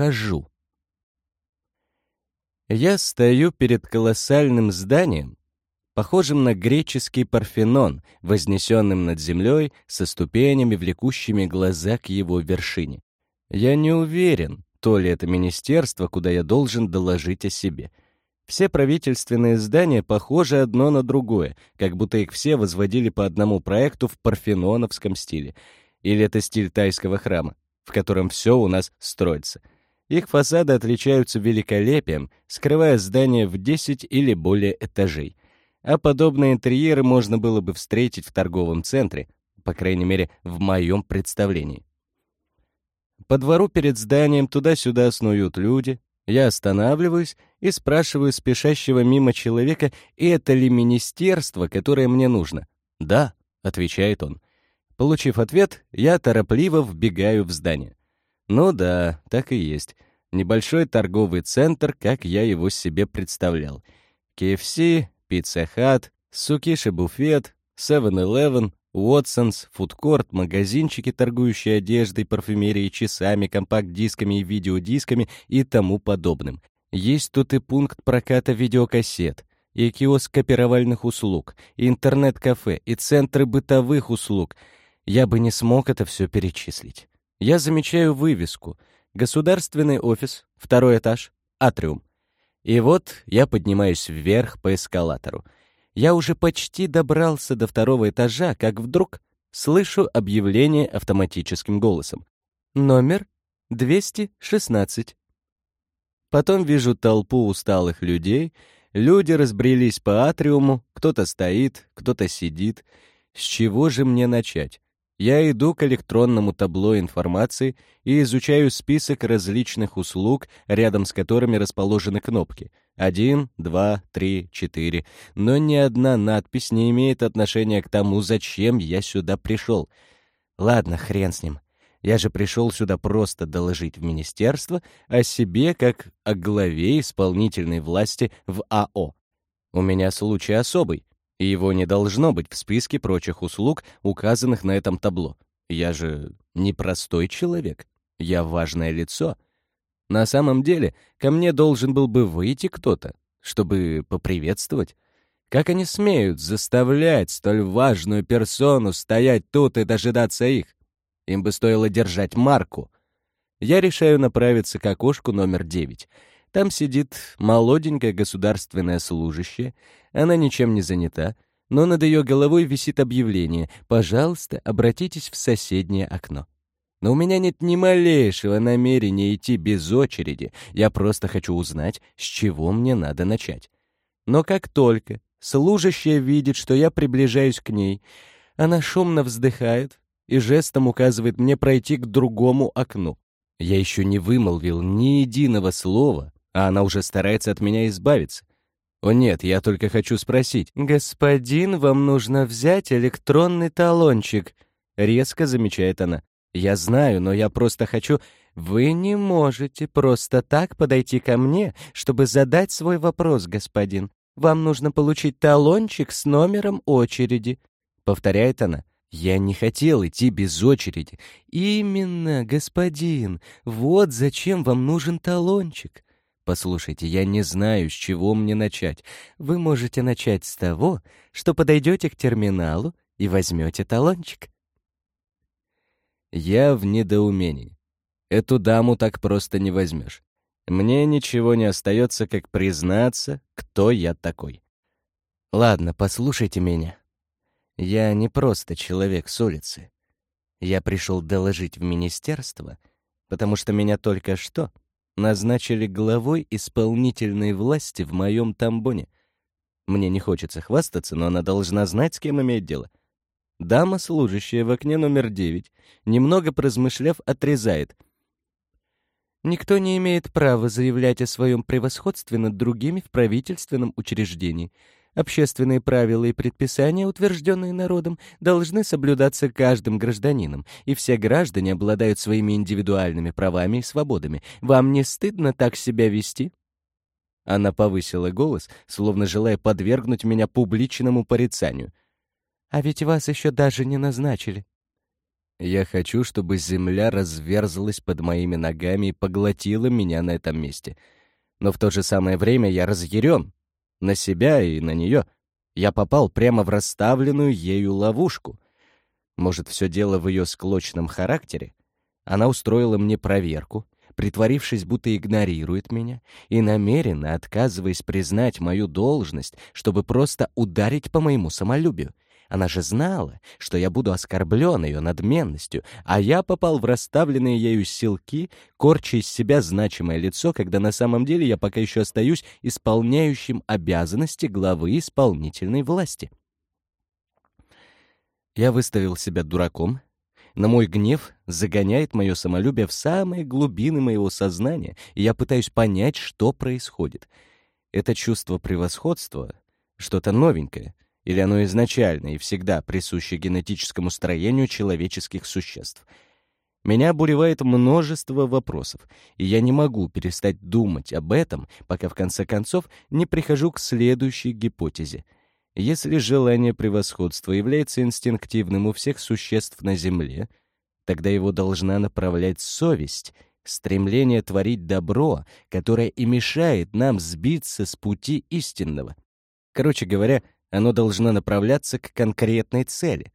ухожу. Я стою перед колоссальным зданием, похожим на греческий Парфенон, вознесенным над землей, со ступенями, влекущими глаза к его вершине. Я не уверен, то ли это министерство, куда я должен доложить о себе. Все правительственные здания похожи одно на другое, как будто их все возводили по одному проекту в парфеноновском стиле. Или это стиль тайского храма, в котором все у нас строится. Их фасады отличаются великолепием, скрывая здания в 10 или более этажей. А подобные интерьеры можно было бы встретить в торговом центре, по крайней мере, в моем представлении. По двору перед зданием туда-сюда снуют люди. Я останавливаюсь и спрашиваю спешащего мимо человека, это ли министерство, которое мне нужно. «Да», — отвечает он. Получив ответ, я торопливо вбегаю в здание. Ну да, так и есть. Небольшой торговый центр, как я его себе представлял. KFC, Pizza Hut, Сукиши буфет, 7-Eleven, Уотсонс, фудкорт, магазинчики, торгующие одеждой, парфюмерией, часами, компакт-дисками и видеодисками и тому подобным. Есть тут и пункт проката видеокассет, и киоск копировальных услуг, и интернет-кафе, и центры бытовых услуг. Я бы не смог это все перечислить. Я замечаю вывеску. Государственный офис, второй этаж, атриум. И вот я поднимаюсь вверх по эскалатору. Я уже почти добрался до второго этажа, как вдруг слышу объявление автоматическим голосом. Номер 216. Потом вижу толпу усталых людей. Люди разбрелись по атриуму, кто-то стоит, кто-то сидит. С чего же мне начать? Я иду к электронному табло информации и изучаю список различных услуг, рядом с которыми расположены кнопки. Один, два, три, четыре. Но ни одна надпись не имеет отношения к тому, зачем я сюда пришел. Ладно, хрен с ним. Я же пришел сюда просто доложить в министерство о себе как о главе исполнительной власти в АО. У меня случай особый и его не должно быть в списке прочих услуг, указанных на этом табло. Я же не простой человек, я важное лицо. На самом деле, ко мне должен был бы выйти кто-то, чтобы поприветствовать. Как они смеют заставлять столь важную персону стоять тут и дожидаться их? Им бы стоило держать марку. Я решаю направиться к окошку номер девять. Там сидит молоденькая государственная служащая, она ничем не занята, но над ее головой висит объявление «Пожалуйста, обратитесь в соседнее окно». Но у меня нет ни малейшего намерения идти без очереди, я просто хочу узнать, с чего мне надо начать. Но как только служащая видит, что я приближаюсь к ней, она шумно вздыхает и жестом указывает мне пройти к другому окну. Я еще не вымолвил ни единого слова, а она уже старается от меня избавиться. «О нет, я только хочу спросить». «Господин, вам нужно взять электронный талончик», — резко замечает она. «Я знаю, но я просто хочу...» «Вы не можете просто так подойти ко мне, чтобы задать свой вопрос, господин. Вам нужно получить талончик с номером очереди», — повторяет она. «Я не хотел идти без очереди». «Именно, господин. Вот зачем вам нужен талончик. Послушайте, я не знаю, с чего мне начать. Вы можете начать с того, что подойдете к терминалу и возьмете талончик. Я в недоумении. Эту даму так просто не возьмешь. Мне ничего не остается, как признаться, кто я такой. Ладно, послушайте меня. Я не просто человек с улицы. Я пришел доложить в министерство, потому что меня только что назначили главой исполнительной власти в моем тамбоне. Мне не хочется хвастаться, но она должна знать, с кем имеет дело. Дама, служащая в окне номер девять, немного поразмышляв, отрезает. Никто не имеет права заявлять о своем превосходстве над другими в правительственном учреждении — Общественные правила и предписания, утвержденные народом, должны соблюдаться каждым гражданином, и все граждане обладают своими индивидуальными правами и свободами. Вам не стыдно так себя вести?» Она повысила голос, словно желая подвергнуть меня публичному порицанию. «А ведь вас еще даже не назначили». Я хочу, чтобы земля разверзлась под моими ногами и поглотила меня на этом месте. Но в то же самое время я разъярен. На себя и на нее. Я попал прямо в расставленную ею ловушку. Может, все дело в ее склочном характере? Она устроила мне проверку, притворившись, будто игнорирует меня, и намеренно отказываясь признать мою должность, чтобы просто ударить по моему самолюбию. Она же знала, что я буду оскорблен ее надменностью, а я попал в расставленные ею силки, корча из себя значимое лицо, когда на самом деле я пока еще остаюсь исполняющим обязанности главы исполнительной власти. Я выставил себя дураком, на мой гнев загоняет мое самолюбие в самые глубины моего сознания, и я пытаюсь понять, что происходит. Это чувство превосходства — что-то новенькое, или оно изначально и всегда присуще генетическому строению человеческих существ. Меня обуревает множество вопросов, и я не могу перестать думать об этом, пока в конце концов не прихожу к следующей гипотезе. Если желание превосходства является инстинктивным у всех существ на Земле, тогда его должна направлять совесть — стремление творить добро, которое и мешает нам сбиться с пути истинного. Короче говоря, оно должно направляться к конкретной цели.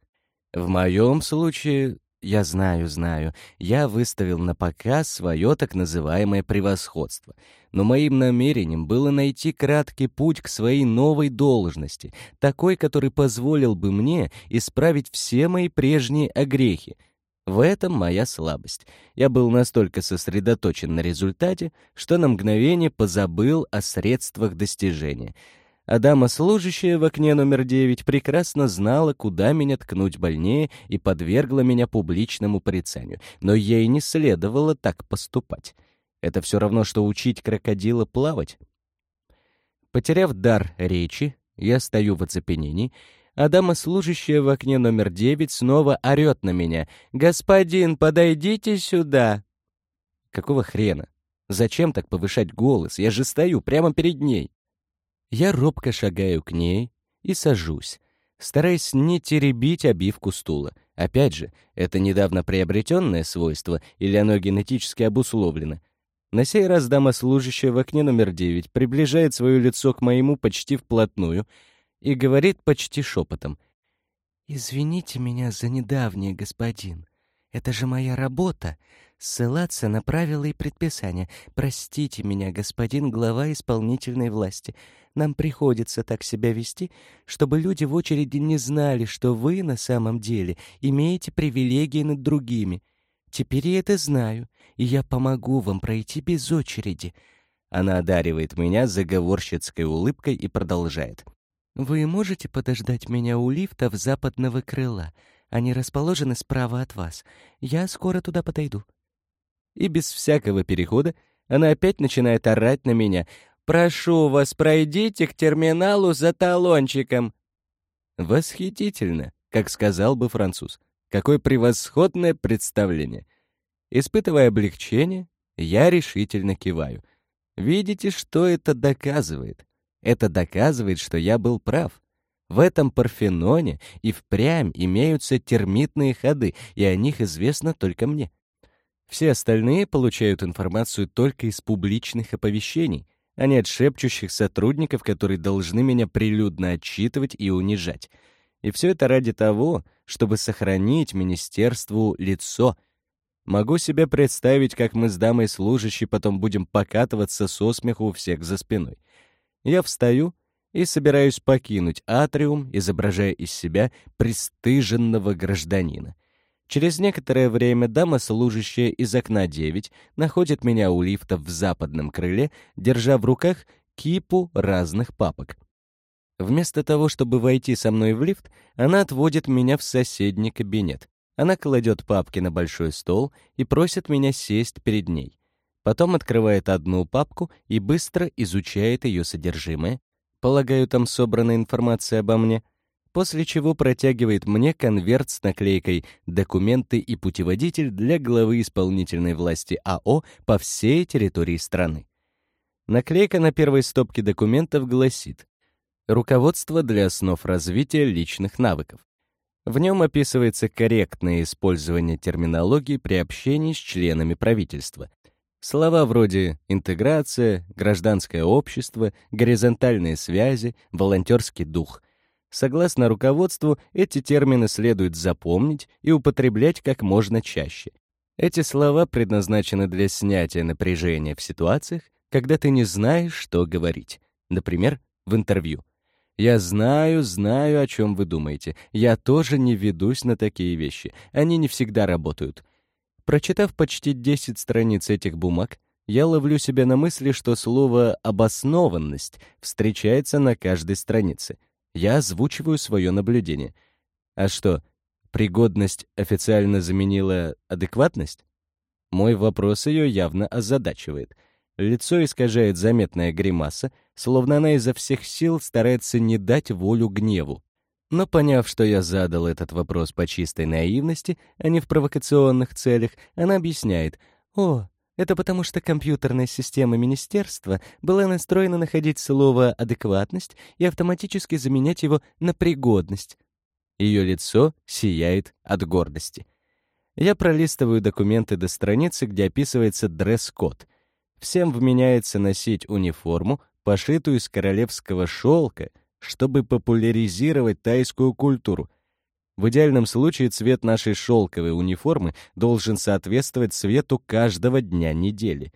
В моем случае, я знаю, знаю, я выставил на показ свое так называемое превосходство. Но моим намерением было найти краткий путь к своей новой должности, такой, который позволил бы мне исправить все мои прежние огрехи. В этом моя слабость. Я был настолько сосредоточен на результате, что на мгновение позабыл о средствах достижения — а дама, служащая в окне номер девять, прекрасно знала, куда меня ткнуть больнее и подвергла меня публичному порицанию. Но ей не следовало так поступать. Это все равно, что учить крокодила плавать. Потеряв дар речи, я стою в оцепенении, а дама, служащая в окне номер девять, снова орет на меня. «Господин, подойдите сюда!» Какого хрена? Зачем так повышать голос? Я же стою прямо перед ней. Я робко шагаю к ней и сажусь, стараясь не теребить обивку стула. Опять же, это недавно приобретенное свойство или оно генетически обусловлено. На сей раз дама, служащая в окне номер девять, приближает свое лицо к моему почти вплотную и говорит почти шепотом. «Извините меня за недавнее, господин. Это же моя работа ссылаться на правила и предписания. Простите меня, господин глава исполнительной власти. Нам приходится так себя вести, чтобы люди в очереди не знали, что вы на самом деле имеете привилегии над другими. Теперь я это знаю, и я помогу вам пройти без очереди». Она одаривает меня заговорщицкой улыбкой и продолжает. «Вы можете подождать меня у лифта в западного крыла? Они расположены справа от вас. Я скоро туда подойду» и без всякого перехода она опять начинает орать на меня. «Прошу вас, пройдите к терминалу за талончиком». Восхитительно, как сказал бы француз. Какое превосходное представление. Испытывая облегчение, я решительно киваю. Видите, что это доказывает? Это доказывает, что я был прав. В этом Парфеноне и впрямь имеются термитные ходы, и о них известно только мне. Все остальные получают информацию только из публичных оповещений, а не от шепчущих сотрудников, которые должны меня прилюдно отчитывать и унижать. И все это ради того, чтобы сохранить министерству лицо. Могу себе представить, как мы с дамой служащей потом будем покатываться со смеху у всех за спиной. Я встаю и собираюсь покинуть атриум, изображая из себя пристыженного гражданина. Через некоторое время дама, служащая из окна 9, находит меня у лифта в западном крыле, держа в руках кипу разных папок. Вместо того, чтобы войти со мной в лифт, она отводит меня в соседний кабинет. Она кладет папки на большой стол и просит меня сесть перед ней. Потом открывает одну папку и быстро изучает ее содержимое. Полагаю, там собрана информация обо мне — после чего протягивает мне конверт с наклейкой «Документы и путеводитель для главы исполнительной власти АО по всей территории страны». Наклейка на первой стопке документов гласит «Руководство для основ развития личных навыков». В нем описывается корректное использование терминологии при общении с членами правительства. Слова вроде «интеграция», «гражданское общество», «горизонтальные связи», «волонтерский дух». Согласно руководству, эти термины следует запомнить и употреблять как можно чаще. Эти слова предназначены для снятия напряжения в ситуациях, когда ты не знаешь, что говорить. Например, в интервью. Я знаю, знаю, о чем вы думаете. Я тоже не ведусь на такие вещи. Они не всегда работают. Прочитав почти 10 страниц этих бумаг, я ловлю себя на мысли, что слово «обоснованность» встречается на каждой странице. Я озвучиваю свое наблюдение. А что, пригодность официально заменила адекватность? Мой вопрос ее явно озадачивает — Лицо искажает заметная гримаса, словно она изо всех сил старается не дать волю гневу. Но поняв, что я задал этот вопрос по чистой наивности, а не в провокационных целях, она объясняет, «О, это потому что компьютерная система министерства была настроена находить слово «адекватность» и автоматически заменять его на «пригодность». Ее лицо сияет от гордости. Я пролистываю документы до страницы, где описывается дресс-код — Всем вменяется носить униформу, пошитую из королевского шелка, чтобы популяризировать тайскую культуру. В идеальном случае цвет нашей шелковой униформы должен соответствовать цвету каждого дня недели.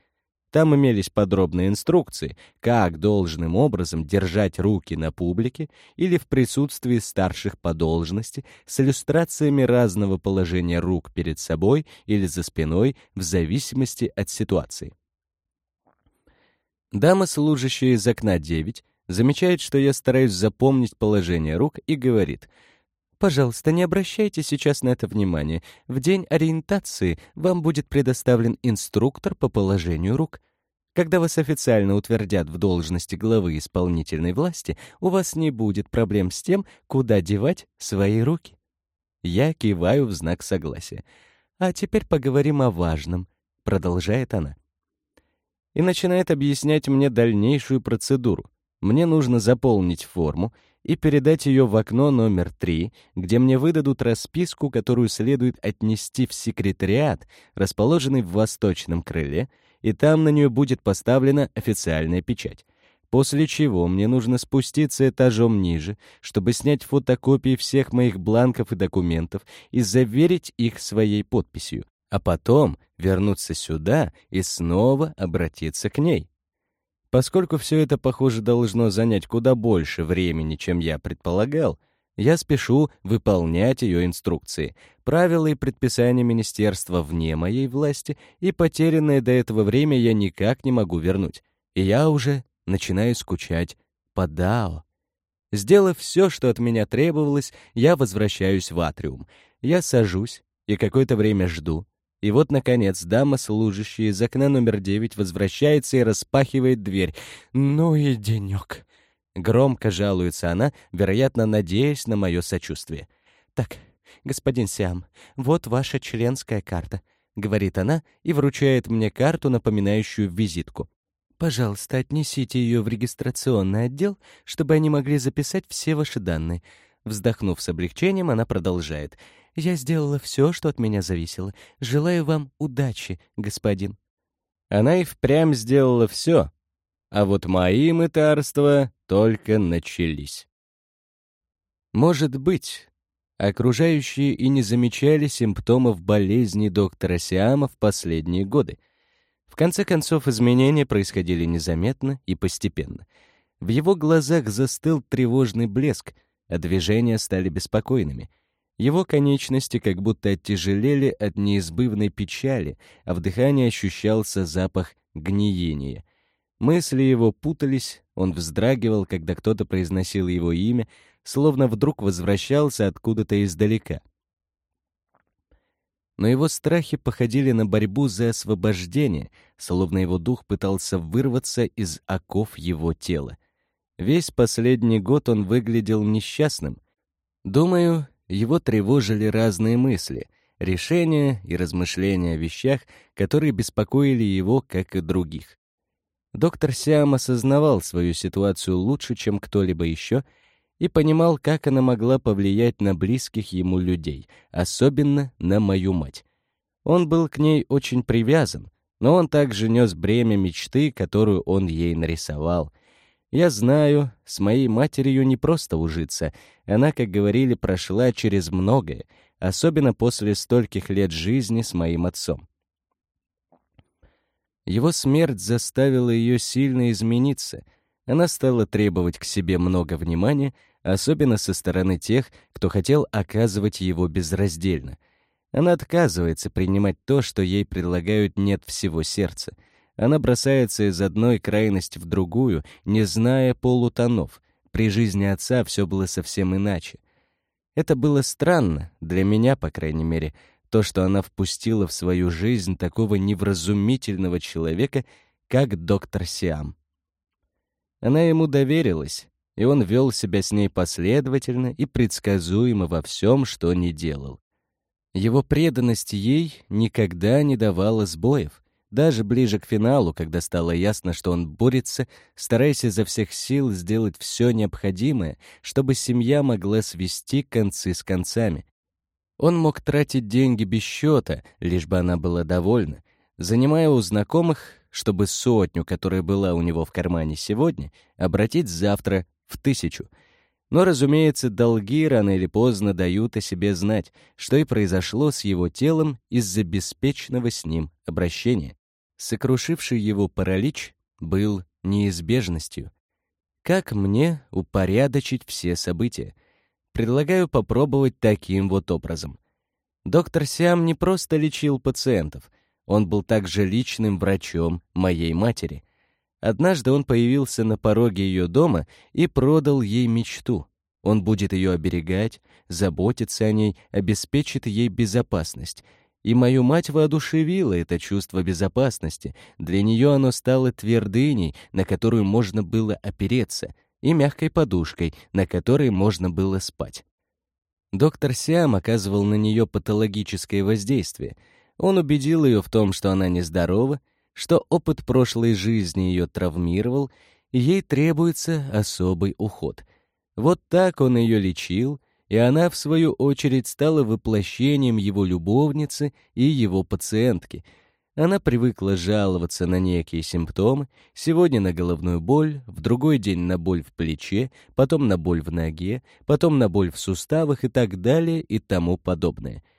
Там имелись подробные инструкции, как должным образом держать руки на публике или в присутствии старших по должности с иллюстрациями разного положения рук перед собой или за спиной в зависимости от ситуации. Дама, служащая из окна 9, замечает, что я стараюсь запомнить положение рук и говорит, «Пожалуйста, не обращайте сейчас на это внимание. В день ориентации вам будет предоставлен инструктор по положению рук. Когда вас официально утвердят в должности главы исполнительной власти, у вас не будет проблем с тем, куда девать свои руки». Я киваю в знак согласия. «А теперь поговорим о важном», — продолжает она и начинает объяснять мне дальнейшую процедуру. Мне нужно заполнить форму и передать ее в окно номер 3, где мне выдадут расписку, которую следует отнести в секретариат, расположенный в восточном крыле, и там на нее будет поставлена официальная печать. После чего мне нужно спуститься этажом ниже, чтобы снять фотокопии всех моих бланков и документов и заверить их своей подписью, а потом вернуться сюда и снова обратиться к ней. Поскольку все это, похоже, должно занять куда больше времени, чем я предполагал, я спешу выполнять ее инструкции. Правила и предписания министерства вне моей власти, и потерянное до этого время я никак не могу вернуть. И я уже начинаю скучать по Дао. Сделав все, что от меня требовалось, я возвращаюсь в атриум. Я сажусь и какое-то время жду, и вот, наконец, дама, служащая из окна номер девять, возвращается и распахивает дверь. «Ну и денек!» Громко жалуется она, вероятно, надеясь на мое сочувствие. «Так, господин Сиам, вот ваша членская карта», — говорит она и вручает мне карту, напоминающую визитку. «Пожалуйста, отнесите ее в регистрационный отдел, чтобы они могли записать все ваши данные». Вздохнув с облегчением, она продолжает — я сделала все, что от меня зависело. Желаю вам удачи, господин». Она и впрямь сделала все, а вот мои мытарства только начались. Может быть, окружающие и не замечали симптомов болезни доктора Сиама в последние годы. В конце концов, изменения происходили незаметно и постепенно. В его глазах застыл тревожный блеск, а движения стали беспокойными — его конечности как будто оттяжелели от неизбывной печали, а в дыхании ощущался запах гниения. Мысли его путались, он вздрагивал, когда кто-то произносил его имя, словно вдруг возвращался откуда-то издалека. Но его страхи походили на борьбу за освобождение, словно его дух пытался вырваться из оков его тела. Весь последний год он выглядел несчастным. Думаю, его тревожили разные мысли, решения и размышления о вещах, которые беспокоили его, как и других. Доктор Сиам осознавал свою ситуацию лучше, чем кто-либо еще, и понимал, как она могла повлиять на близких ему людей, особенно на мою мать. Он был к ней очень привязан, но он также нес бремя мечты, которую он ей нарисовал. Я знаю, с моей матерью не просто ужиться. Она, как говорили, прошла через многое, особенно после стольких лет жизни с моим отцом. Его смерть заставила ее сильно измениться. Она стала требовать к себе много внимания, особенно со стороны тех, кто хотел оказывать его безраздельно. Она отказывается принимать то, что ей предлагают нет всего сердца. Она бросается из одной крайности в другую, не зная полутонов. При жизни отца все было совсем иначе. Это было странно, для меня, по крайней мере, то, что она впустила в свою жизнь такого невразумительного человека, как доктор Сиам. Она ему доверилась, и он вел себя с ней последовательно и предсказуемо во всем, что не делал. Его преданность ей никогда не давала сбоев, даже ближе к финалу, когда стало ясно, что он борется, стараясь изо всех сил сделать все необходимое, чтобы семья могла свести концы с концами. Он мог тратить деньги без счета, лишь бы она была довольна, занимая у знакомых, чтобы сотню, которая была у него в кармане сегодня, обратить завтра в тысячу. Но, разумеется, долги рано или поздно дают о себе знать, что и произошло с его телом из-за беспечного с ним обращения. Сокрушивший его паралич был неизбежностью. Как мне упорядочить все события? Предлагаю попробовать таким вот образом. Доктор Сиам не просто лечил пациентов, он был также личным врачом моей матери — Однажды он появился на пороге ее дома и продал ей мечту. Он будет ее оберегать, заботиться о ней, обеспечит ей безопасность. И мою мать воодушевило это чувство безопасности. Для нее оно стало твердыней, на которую можно было опереться, и мягкой подушкой, на которой можно было спать. Доктор Сиам оказывал на нее патологическое воздействие. Он убедил ее в том, что она нездорова, что опыт прошлой жизни ее травмировал, и ей требуется особый уход. Вот так он ее лечил, и она, в свою очередь, стала воплощением его любовницы и его пациентки. Она привыкла жаловаться на некие симптомы, сегодня на головную боль, в другой день на боль в плече, потом на боль в ноге, потом на боль в суставах и так далее и тому подобное —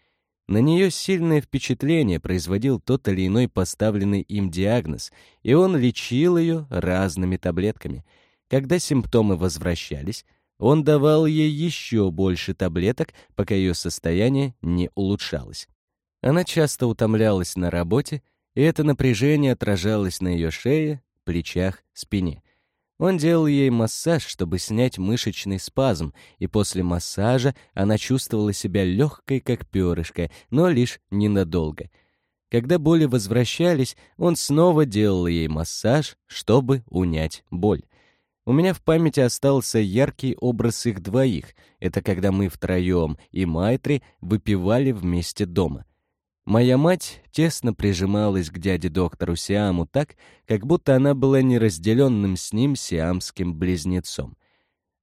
на нее сильное впечатление производил тот или иной поставленный им диагноз, и он лечил ее разными таблетками. Когда симптомы возвращались, он давал ей еще больше таблеток, пока ее состояние не улучшалось. Она часто утомлялась на работе, и это напряжение отражалось на ее шее, плечах, спине. Он делал ей массаж, чтобы снять мышечный спазм, и после массажа она чувствовала себя легкой, как перышко, но лишь ненадолго. Когда боли возвращались, он снова делал ей массаж, чтобы унять боль. У меня в памяти остался яркий образ их двоих. Это когда мы втроем и Майтри выпивали вместе дома. Моя мать тесно прижималась к дяде доктору Сиаму так, как будто она была неразделенным с ним сиамским близнецом.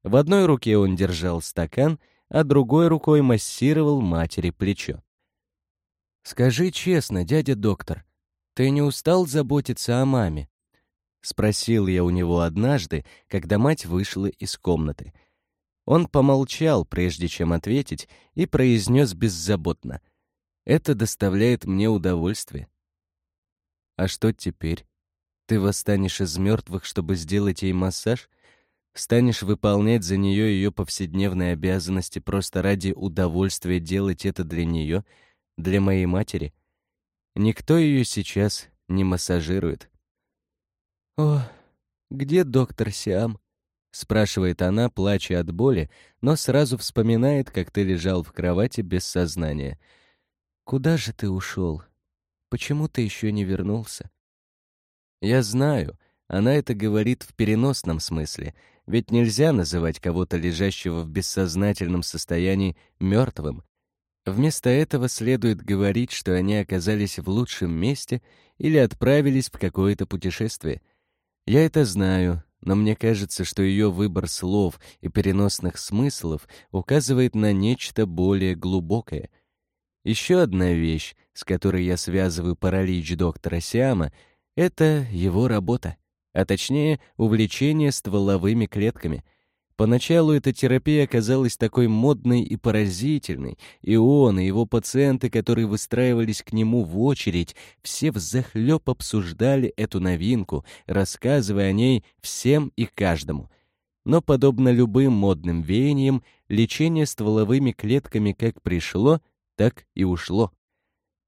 В одной руке он держал стакан, а другой рукой массировал матери плечо. «Скажи честно, дядя доктор, ты не устал заботиться о маме?» — спросил я у него однажды, когда мать вышла из комнаты. Он помолчал, прежде чем ответить, и произнес беззаботно — это доставляет мне удовольствие. А что теперь? Ты восстанешь из мертвых, чтобы сделать ей массаж? Станешь выполнять за нее ее повседневные обязанности просто ради удовольствия делать это для нее, для моей матери? Никто ее сейчас не массажирует. «О, где доктор Сиам?» — спрашивает она, плача от боли, но сразу вспоминает, как ты лежал в кровати без сознания — Куда же ты ушел? Почему ты еще не вернулся? Я знаю, она это говорит в переносном смысле, ведь нельзя называть кого-то лежащего в бессознательном состоянии мертвым. Вместо этого следует говорить, что они оказались в лучшем месте или отправились в какое-то путешествие. Я это знаю, но мне кажется, что ее выбор слов и переносных смыслов указывает на нечто более глубокое. Еще одна вещь, с которой я связываю паралич доктора Сиама, это его работа, а точнее увлечение стволовыми клетками — Поначалу эта терапия оказалась такой модной и поразительной, и он, и его пациенты, которые выстраивались к нему в очередь, все взахлеб обсуждали эту новинку, рассказывая о ней всем и каждому. Но, подобно любым модным веяниям, лечение стволовыми клетками как пришло, так и ушло.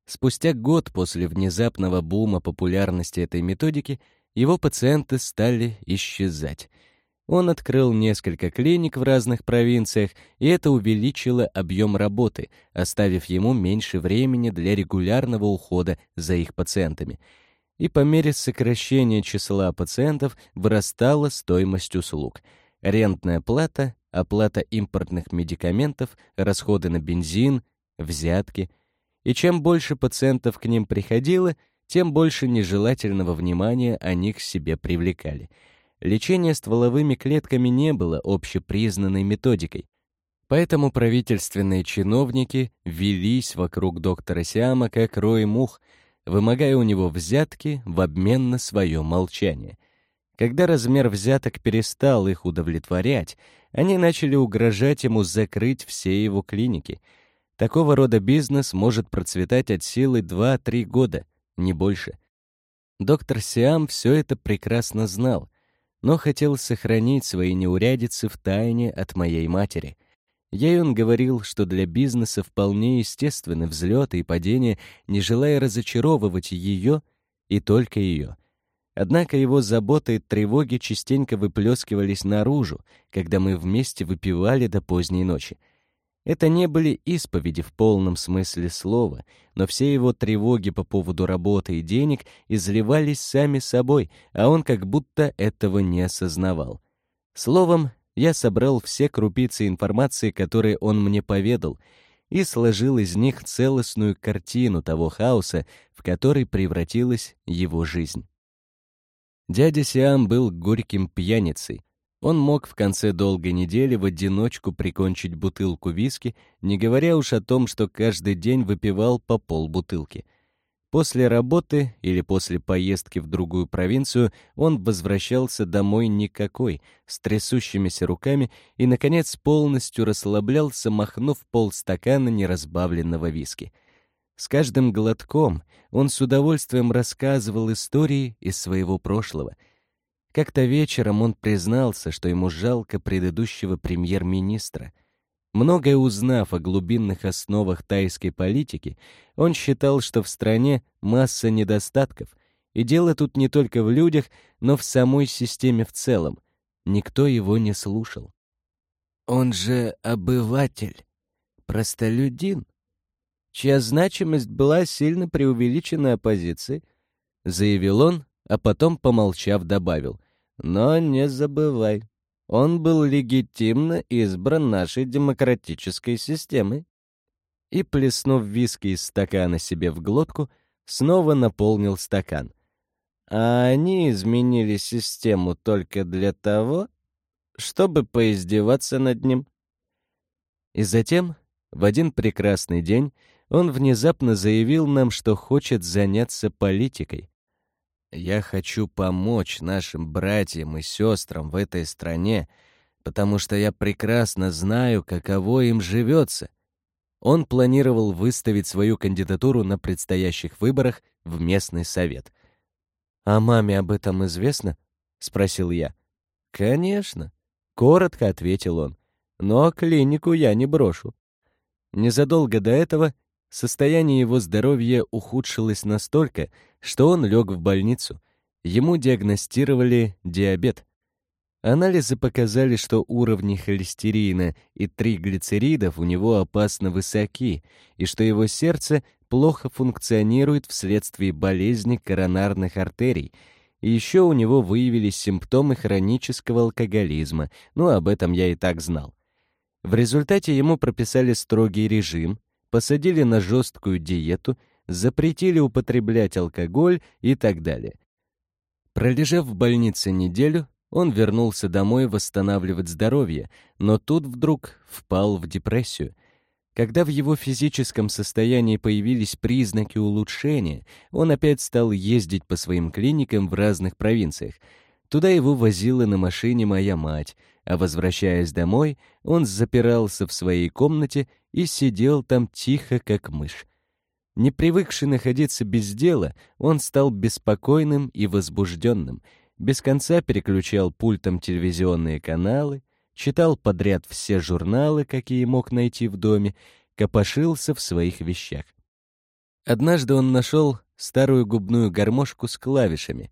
Спустя год после внезапного бума популярности этой методики его пациенты стали исчезать — он открыл несколько клиник в разных провинциях, и это увеличило объем работы, оставив ему меньше времени для регулярного ухода за их пациентами. И по мере сокращения числа пациентов вырастала стоимость услуг. Рентная плата, оплата импортных медикаментов, расходы на бензин, взятки. И чем больше пациентов к ним приходило, тем больше нежелательного внимания они к себе привлекали — лечение стволовыми клетками не было общепризнанной методикой. Поэтому правительственные чиновники велись вокруг доктора Сиама как рой мух, вымогая у него взятки в обмен на свое молчание. Когда размер взяток перестал их удовлетворять, они начали угрожать ему закрыть все его клиники. Такого рода бизнес может процветать от силы 2-3 года, не больше. Доктор Сиам все это прекрасно знал — но хотел сохранить свои неурядицы в тайне от моей матери. Ей он говорил, что для бизнеса вполне естественны взлеты и падения, не желая разочаровывать ее и только ее. Однако его заботы и тревоги частенько выплескивались наружу, когда мы вместе выпивали до поздней ночи — это не были исповеди в полном смысле слова, но все его тревоги по поводу работы и денег изливались сами собой, а он как будто этого не осознавал. Словом, я собрал все крупицы информации, которые он мне поведал, и сложил из них целостную картину того хаоса, в который превратилась его жизнь. Дядя Сиам был горьким пьяницей, он мог в конце долгой недели в одиночку прикончить бутылку виски, не говоря уж о том, что каждый день выпивал по полбутылки. После работы или после поездки в другую провинцию он возвращался домой никакой, с трясущимися руками и, наконец, полностью расслаблялся, махнув полстакана неразбавленного виски. С каждым глотком он с удовольствием рассказывал истории из своего прошлого — как-то вечером он признался, что ему жалко предыдущего премьер-министра. Многое узнав о глубинных основах тайской политики, он считал, что в стране масса недостатков, и дело тут не только в людях, но в самой системе в целом. Никто его не слушал. Он же обыватель, простолюдин, чья значимость была сильно преувеличена оппозицией, заявил он, а потом, помолчав, добавил. «Но не забывай, он был легитимно избран нашей демократической системой». И, плеснув виски из стакана себе в глотку, снова наполнил стакан. А они изменили систему только для того, чтобы поиздеваться над ним. И затем, в один прекрасный день, он внезапно заявил нам, что хочет заняться политикой. Я хочу помочь нашим братьям и сестрам в этой стране, потому что я прекрасно знаю, каково им живется. Он планировал выставить свою кандидатуру на предстоящих выборах в местный совет. «А маме об этом известно?» — спросил я. «Конечно», — коротко ответил он. «Но клинику я не брошу». Незадолго до этого Состояние его здоровья ухудшилось настолько, что он лег в больницу. Ему диагностировали диабет. Анализы показали, что уровни холестерина и триглицеридов у него опасно высоки, и что его сердце плохо функционирует вследствие болезни коронарных артерий, и еще у него выявились симптомы хронического алкоголизма, ну, об этом я и так знал. В результате ему прописали строгий режим, посадили на жесткую диету, запретили употреблять алкоголь и так далее. Пролежав в больнице неделю, Он вернулся домой восстанавливать здоровье, но тут вдруг впал в депрессию. Когда в его физическом состоянии появились признаки улучшения, он опять стал ездить по своим клиникам в разных провинциях. Туда его возила на машине моя мать, а возвращаясь домой, он запирался в своей комнате и сидел там тихо, как мышь. Не привыкший находиться без дела, он стал беспокойным и возбужденным, без конца переключал пультом телевизионные каналы, читал подряд все журналы, какие мог найти в доме, копошился в своих вещах. Однажды он нашел старую губную гармошку с клавишами.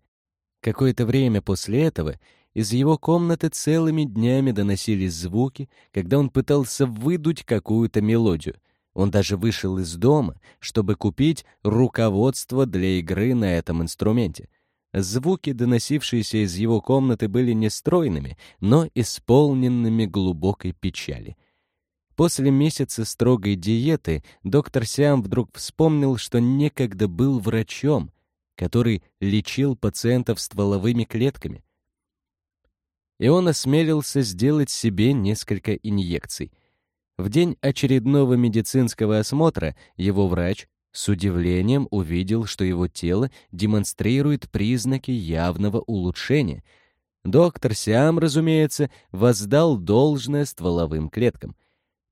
Какое-то время после этого из его комнаты целыми днями доносились звуки, когда он пытался выдуть какую-то мелодию. Он даже вышел из дома, чтобы купить руководство для игры на этом инструменте. Звуки, доносившиеся из его комнаты, были нестройными, но исполненными глубокой печали. После месяца строгой диеты доктор Сиам вдруг вспомнил, что некогда был врачом, который лечил пациентов стволовыми клетками и он осмелился сделать себе несколько инъекций. В день очередного медицинского осмотра его врач с удивлением увидел, что его тело демонстрирует признаки явного улучшения. Доктор Сиам, разумеется, воздал должное стволовым клеткам.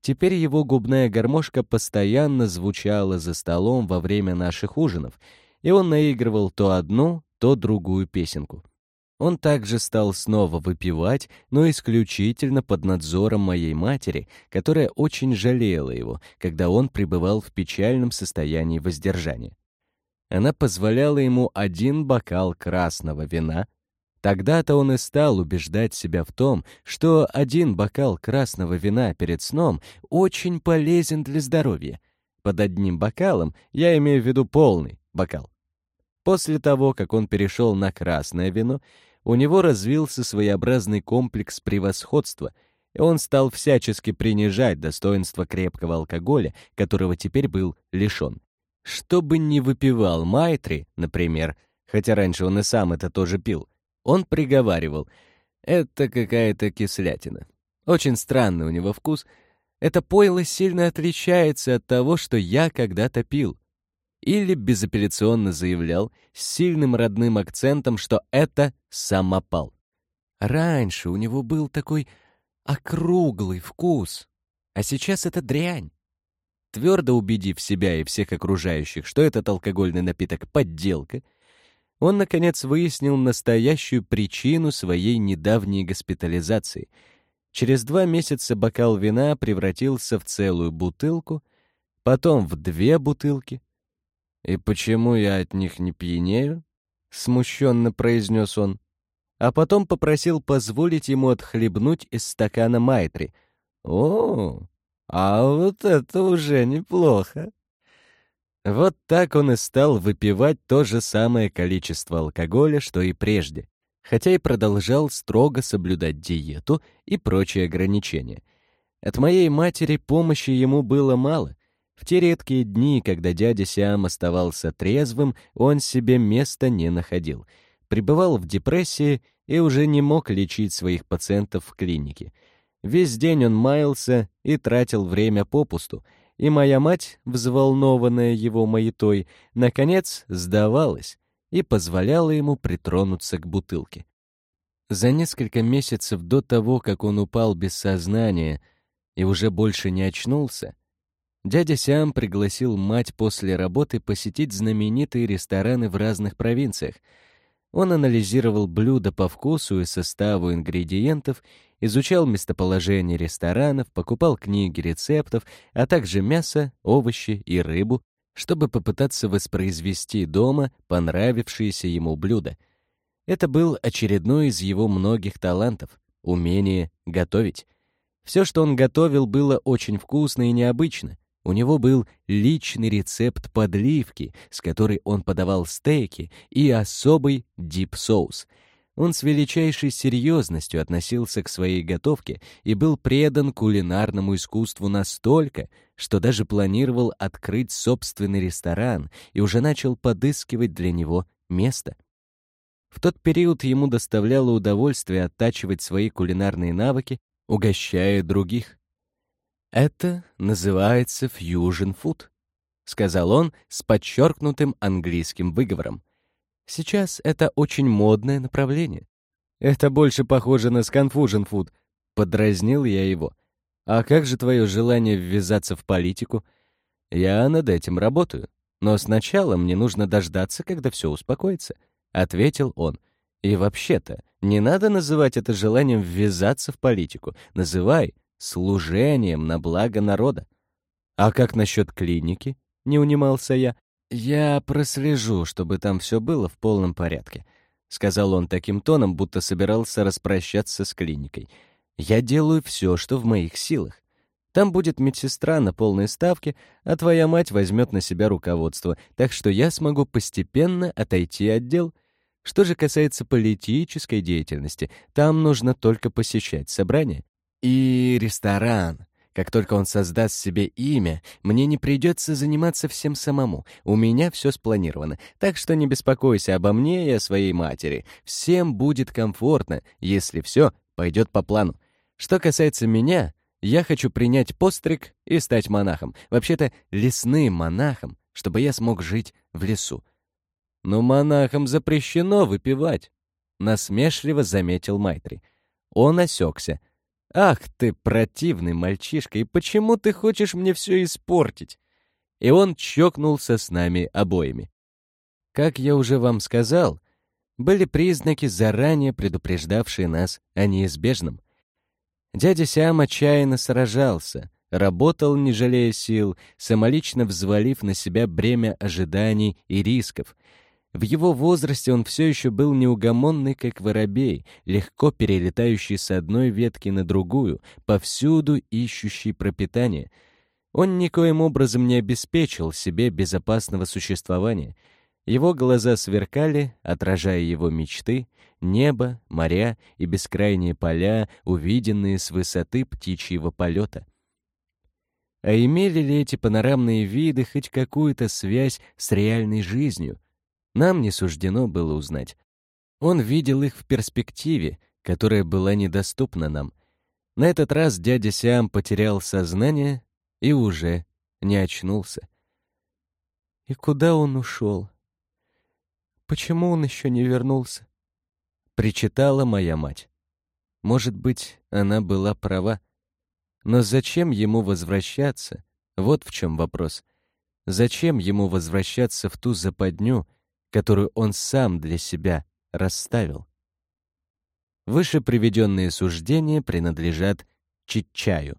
Теперь его губная гармошка постоянно звучала за столом во время наших ужинов, и он наигрывал то одну, то другую песенку. Он также стал снова выпивать, но исключительно под надзором моей матери, которая очень жалела его, когда он пребывал в печальном состоянии воздержания. Она позволяла ему один бокал красного вина. Тогда-то он и стал убеждать себя в том, что один бокал красного вина перед сном очень полезен для здоровья. Под одним бокалом я имею в виду полный бокал. После того, как он перешел на красное вино, у него развился своеобразный комплекс превосходства, и он стал всячески принижать достоинство крепкого алкоголя, которого теперь был лишен. Что бы ни выпивал Майтри, например, хотя раньше он и сам это тоже пил, он приговаривал «это какая-то кислятина». Очень странный у него вкус. Это пойло сильно отличается от того, что я когда-то пил или безапелляционно заявлял с сильным родным акцентом, что это самопал. Раньше у него был такой округлый вкус, а сейчас это дрянь. Твердо убедив себя и всех окружающих, что этот алкогольный напиток — подделка, он, наконец, выяснил настоящую причину своей недавней госпитализации. Через два месяца бокал вина превратился в целую бутылку, потом в две бутылки, «И почему я от них не пьянею?» — смущенно произнес он. А потом попросил позволить ему отхлебнуть из стакана Майтри. «О, а вот это уже неплохо!» Вот так он и стал выпивать то же самое количество алкоголя, что и прежде, хотя и продолжал строго соблюдать диету и прочие ограничения. От моей матери помощи ему было мало, в те редкие дни, когда дядя Сиам оставался трезвым, он себе места не находил. Пребывал в депрессии и уже не мог лечить своих пациентов в клинике. Весь день он маялся и тратил время попусту, и моя мать, взволнованная его маятой, наконец сдавалась и позволяла ему притронуться к бутылке. За несколько месяцев до того, как он упал без сознания и уже больше не очнулся, Дядя Сиам пригласил мать после работы посетить знаменитые рестораны в разных провинциях. Он анализировал блюда по вкусу и составу ингредиентов, изучал местоположение ресторанов, покупал книги рецептов, а также мясо, овощи и рыбу, чтобы попытаться воспроизвести дома понравившиеся ему блюда. Это был очередной из его многих талантов — умение готовить. Все, что он готовил, было очень вкусно и необычно. У него был личный рецепт подливки, с которой он подавал стейки, и особый дип-соус. Он с величайшей серьезностью относился к своей готовке и был предан кулинарному искусству настолько, что даже планировал открыть собственный ресторан и уже начал подыскивать для него место. В тот период ему доставляло удовольствие оттачивать свои кулинарные навыки, угощая других. «Это называется фьюжн фуд», — сказал он с подчеркнутым английским выговором. «Сейчас это очень модное направление. Это больше похоже на сконфужен фуд», — подразнил я его. «А как же твое желание ввязаться в политику?» «Я над этим работаю. Но сначала мне нужно дождаться, когда все успокоится», — ответил он. «И вообще-то, не надо называть это желанием ввязаться в политику. Называй служением на благо народа». «А как насчет клиники?» — не унимался я. «Я прослежу, чтобы там все было в полном порядке», — сказал он таким тоном, будто собирался распрощаться с клиникой. «Я делаю все, что в моих силах. Там будет медсестра на полной ставке, а твоя мать возьмет на себя руководство, так что я смогу постепенно отойти от дел. Что же касается политической деятельности, там нужно только посещать собрания. И ресторан. Как только он создаст себе имя, мне не придется заниматься всем самому. У меня все спланировано. Так что не беспокойся обо мне и о своей матери. Всем будет комфортно, если все пойдет по плану. Что касается меня, я хочу принять постриг и стать монахом. Вообще-то, лесным монахом, чтобы я смог жить в лесу. Но монахам запрещено выпивать, насмешливо заметил Майтри. Он осекся. Ах ты противный мальчишка, и почему ты хочешь мне все испортить? И он чокнулся с нами обоими. Как я уже вам сказал, были признаки, заранее предупреждавшие нас о неизбежном. Дядя Сиам отчаянно сражался, работал, не жалея сил, самолично взвалив на себя бремя ожиданий и рисков. В его возрасте он все еще был неугомонный, как воробей, легко перелетающий с одной ветки на другую, повсюду ищущий пропитание. Он никоим образом не обеспечил себе безопасного существования — его глаза сверкали, отражая его мечты, небо, моря и бескрайние поля, увиденные с высоты птичьего полета. А имели ли эти панорамные виды хоть какую-то связь с реальной жизнью? Нам не суждено было узнать. Он видел их в перспективе, которая была недоступна нам. На этот раз дядя Сиам потерял сознание и уже не очнулся. «И куда он ушел?» Почему он еще не вернулся? Причитала моя мать. Может быть, она была права. Но зачем ему возвращаться? Вот в чем вопрос. Зачем ему возвращаться в ту западню, которую он сам для себя расставил? Выше приведенные суждения принадлежат Читчаю.